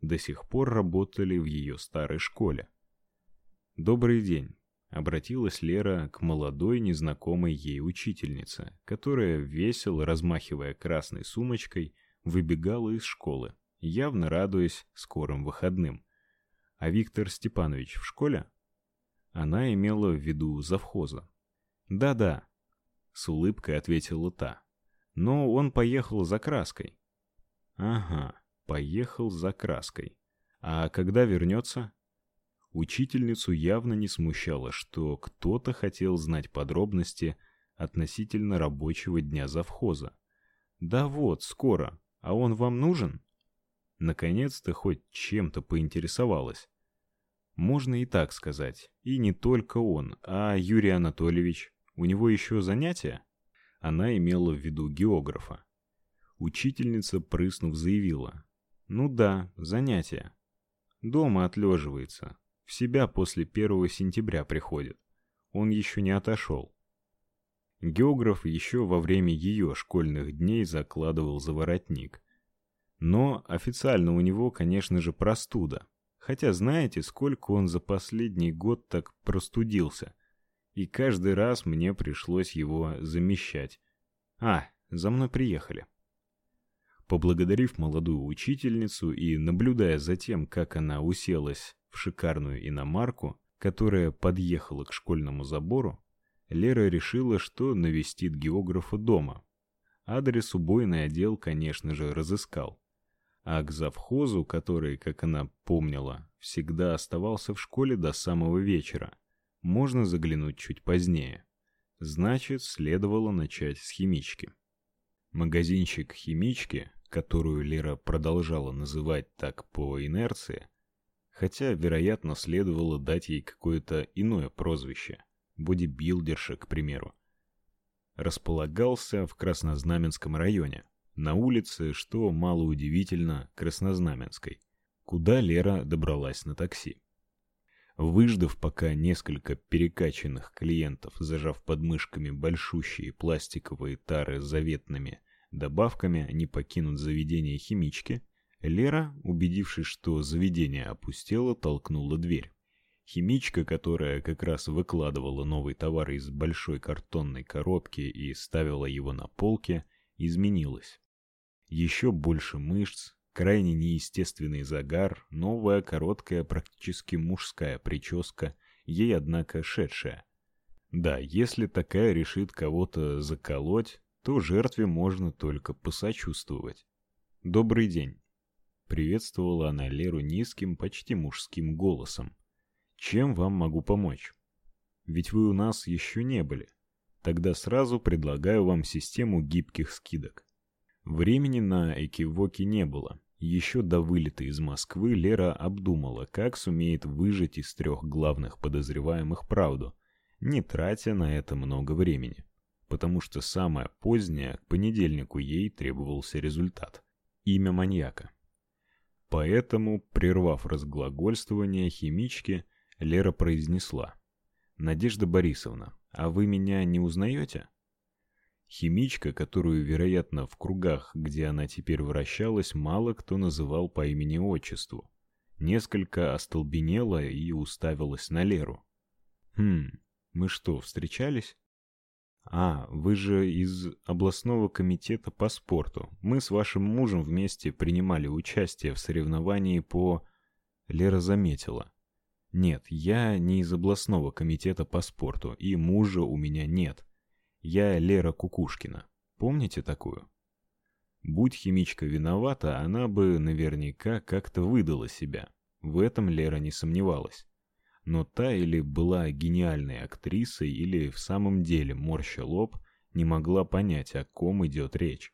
до сих пор работали в ее старой школе. «Добрый день», — обратилась Лера к молодой незнакомой ей учительнице, которая, весело размахивая красной сумочкой, выбегала из школы, явно радуясь скорым выходным. «А Виктор Степанович в школе?» Она имела в виду завхоза. «Да-да», — с улыбкой ответила та. «Но он поехал за краской». «Ага, поехал за краской. А когда вернется?» Учительницу явно не смущало, что кто-то хотел знать подробности относительно рабочего дня завхоза. «Да вот, скоро. А он вам нужен?» Наконец-то хоть чем-то поинтересовалась. Можно и так сказать. И не только он, а Юрий Анатольевич. У него еще занятия? Она имела в виду географа. Учительница, прыснув, заявила. Ну да, занятия. Дома отлеживается. В себя после 1 сентября приходит. Он еще не отошел. Географ еще во время ее школьных дней закладывал за воротник. Но официально у него, конечно же, простуда. Хотя знаете, сколько он за последний год так простудился? И каждый раз мне пришлось его замещать. А, за мной приехали. Поблагодарив молодую учительницу и наблюдая за тем, как она уселась в шикарную иномарку, которая подъехала к школьному забору, Лера решила, что навестит географа дома. Адрес убойный отдел, конечно же, разыскал а к завхозу, который, как она помнила, всегда оставался в школе до самого вечера, можно заглянуть чуть позднее. Значит, следовало начать с химички. Магазинчик химички, которую Лера продолжала называть так по инерции, хотя, вероятно, следовало дать ей какое-то иное прозвище, бодибилдерша, к примеру, располагался в Краснознаменском районе на улице, что мало удивительно, Краснознаменской, куда Лера добралась на такси. Выждав, пока несколько перекачанных клиентов, зажав под мышками большущие пластиковые тары с заветными добавками, не покинут заведение химички, Лера, убедившись, что заведение опустело, толкнула дверь. Химичка, которая как раз выкладывала новый товар из большой картонной коробки и ставила его на полке, изменилась. Еще больше мышц, крайне неестественный загар, новая короткая, практически мужская прическа, ей, однако, шедшая. Да, если такая решит кого-то заколоть, то жертве можно только посочувствовать. «Добрый день!» Приветствовала она Леру низким, почти мужским голосом. «Чем вам могу помочь? Ведь вы у нас еще не были. Тогда сразу предлагаю вам систему гибких скидок. Времени на экивоки не было. Еще до вылета из Москвы Лера обдумала, как сумеет выжать из трех главных подозреваемых правду, не тратя на это много времени. Потому что самое позднее, к понедельнику ей требовался результат. Имя маньяка. Поэтому, прервав разглагольствование химички, Лера произнесла. «Надежда Борисовна, а вы меня не узнаете?» Химичка, которую, вероятно, в кругах, где она теперь вращалась, мало кто называл по имени-отчеству, несколько остолбенела и уставилась на Леру. «Хм, мы что, встречались?» «А, вы же из областного комитета по спорту. Мы с вашим мужем вместе принимали участие в соревновании по...» Лера заметила. Нет, я не из областного комитета по спорту, и мужа у меня нет. Я Лера Кукушкина. Помните такую? Будь химичка виновата, она бы наверняка как-то выдала себя. В этом Лера не сомневалась. Но та или была гениальной актрисой, или в самом деле морща лоб, не могла понять, о ком идет речь.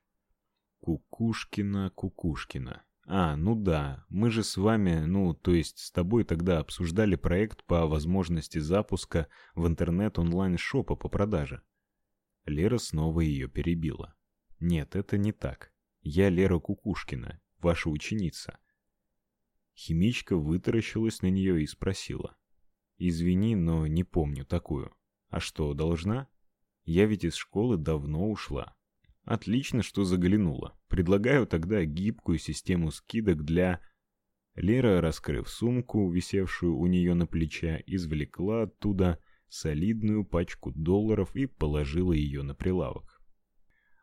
Кукушкина, Кукушкина. А, ну да, мы же с вами, ну, то есть с тобой тогда обсуждали проект по возможности запуска в интернет онлайн-шопа по продаже. Лера снова ее перебила. Нет, это не так. Я Лера Кукушкина, ваша ученица. Химичка вытаращилась на нее и спросила: "Извини, но не помню такую. А что, должна? Я ведь из школы давно ушла". Отлично, что заглянула. Предлагаю тогда гибкую систему скидок для Лера, раскрыв сумку, висевшую у нее на плече, извлекла оттуда солидную пачку долларов и положила ее на прилавок.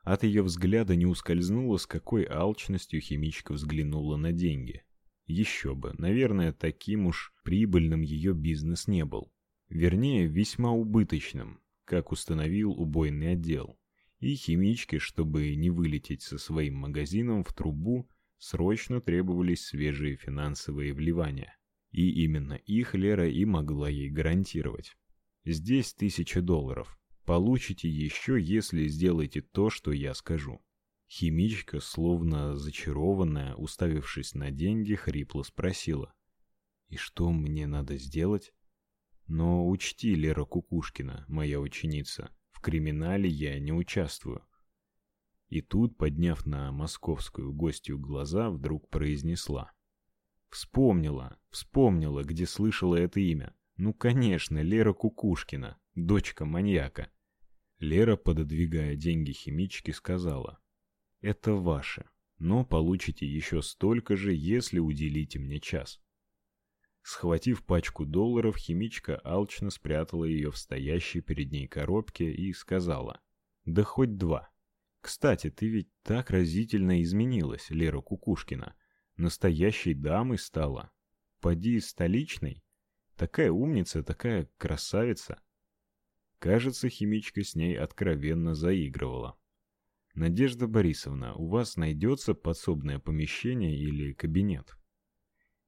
От ее взгляда не ускользнуло, с какой алчностью химичка взглянула на деньги. Еще бы, наверное, таким уж прибыльным ее бизнес не был. Вернее, весьма убыточным, как установил убойный отдел. И химичке, чтобы не вылететь со своим магазином в трубу, срочно требовались свежие финансовые вливания. И именно их Лера и могла ей гарантировать. Здесь тысяча долларов. Получите еще, если сделаете то, что я скажу. Химичка, словно зачарованная, уставившись на деньги, хрипло спросила: "И что мне надо сделать?" Но учти, Лера Кукушкина, моя ученица, в криминале я не участвую. И тут, подняв на московскую гостью глаза, вдруг произнесла: "Вспомнила, вспомнила, где слышала это имя. Ну, конечно, Лера Кукушкина, дочка маньяка". Лера, пододвигая деньги химичке, сказала: "Это ваше, но получите еще столько же, если уделите мне час". Схватив пачку долларов, химичка алчно спрятала ее в стоящей перед ней коробке и сказала: "Да хоть два. Кстати, ты ведь так разительно изменилась, Лера Кукушкина. Настоящей дамой стала. Поди столичной. Такая умница, такая красавица". Кажется, химичка с ней откровенно заигрывала. Надежда Борисовна, у вас найдется подсобное помещение или кабинет?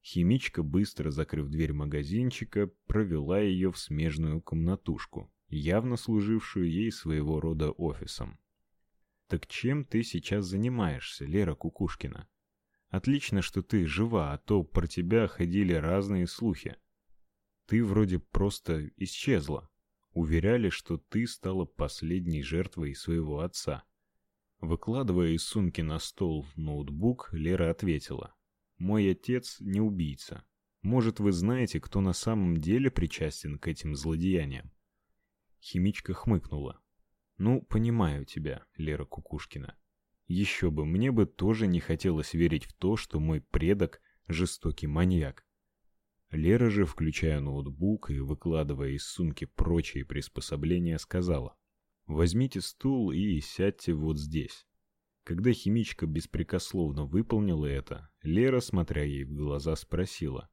Химичка, быстро закрыв дверь магазинчика, провела ее в смежную комнатушку, явно служившую ей своего рода офисом. Так чем ты сейчас занимаешься, Лера Кукушкина? Отлично, что ты жива, а то про тебя ходили разные слухи. Ты вроде просто исчезла. Уверяли, что ты стала последней жертвой своего отца. Выкладывая из сумки на стол ноутбук, Лера ответила: мой отец не убийца. Может, вы знаете, кто на самом деле причастен к этим злодеяниям? Химичка хмыкнула. Ну, понимаю тебя, Лера Кукушкина. Еще бы, мне бы тоже не хотелось верить в то, что мой предок жестокий маньяк. Лера же, включая ноутбук и выкладывая из сумки прочие приспособления, сказала: "Возьмите стул и сядьте вот здесь". Когда химичка беспрекословно выполнила это, Лера, смотря ей в глаза, спросила: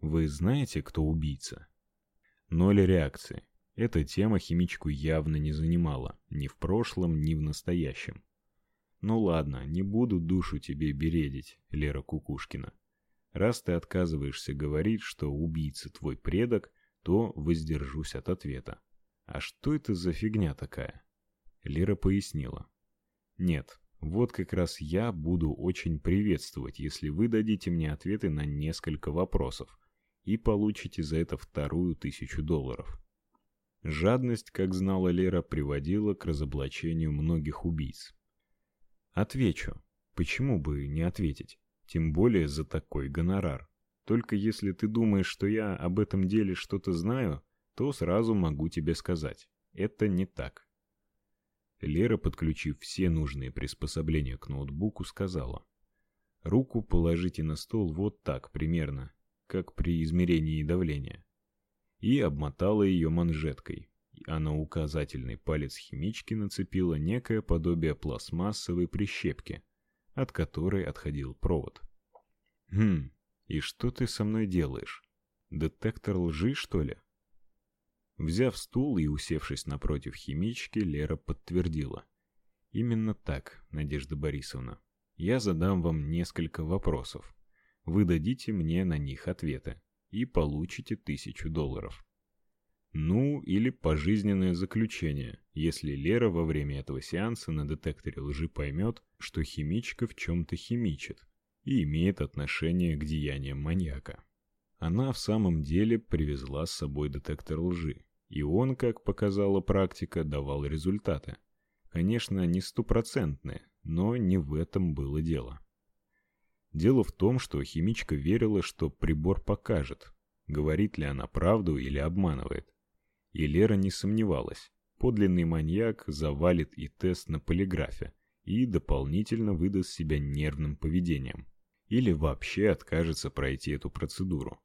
"Вы знаете, кто убийца?" Ноль реакции. Эта тема химичку явно не занимала ни в прошлом, ни в настоящем. Ну ладно, не буду душу тебе бередить, Лера Кукушкина. Раз ты отказываешься говорить, что убийца твой предок, то воздержусь от ответа. А что это за фигня такая? Лера пояснила. Нет, вот как раз я буду очень приветствовать, если вы дадите мне ответы на несколько вопросов и получите за это вторую тысячу долларов. Жадность, как знала Лера, приводила к разоблачению многих убийц. Отвечу. Почему бы не ответить? Тем более за такой гонорар. Только если ты думаешь, что я об этом деле что-то знаю, то сразу могу тебе сказать. Это не так. Лера, подключив все нужные приспособления к ноутбуку, сказала: "Руку положите на стол вот так примерно, как при измерении давления". И обмотала ее манжеткой, а на указательный палец химички нацепила некое подобие пластмассовой прищепки, от которой отходил провод. Хм. И что ты со мной делаешь? Детектор лжи, что ли? Взяв стул и усевшись напротив химички, Лера подтвердила: "Именно так, Надежда Борисовна. Я задам вам несколько вопросов. Вы дадите мне на них ответы и получите тысячу долларов. Ну, или пожизненное заключение, если Лера во время этого сеанса на детекторе лжи поймет, что химичка в чем то химичит и имеет отношение к деяниям маньяка. Она в самом деле привезла с собой детектор лжи, и он, как показала практика, давал результаты. Конечно, не стопроцентные, но не в этом было дело. Дело в том, что химичка верила, что прибор покажет, говорит ли она правду или обманывает. И Лера не сомневалась. Подлинный маньяк завалит и тест на полиграфе, и дополнительно выдаст себя нервным поведением. или вообще откажется пройти эту процедуру.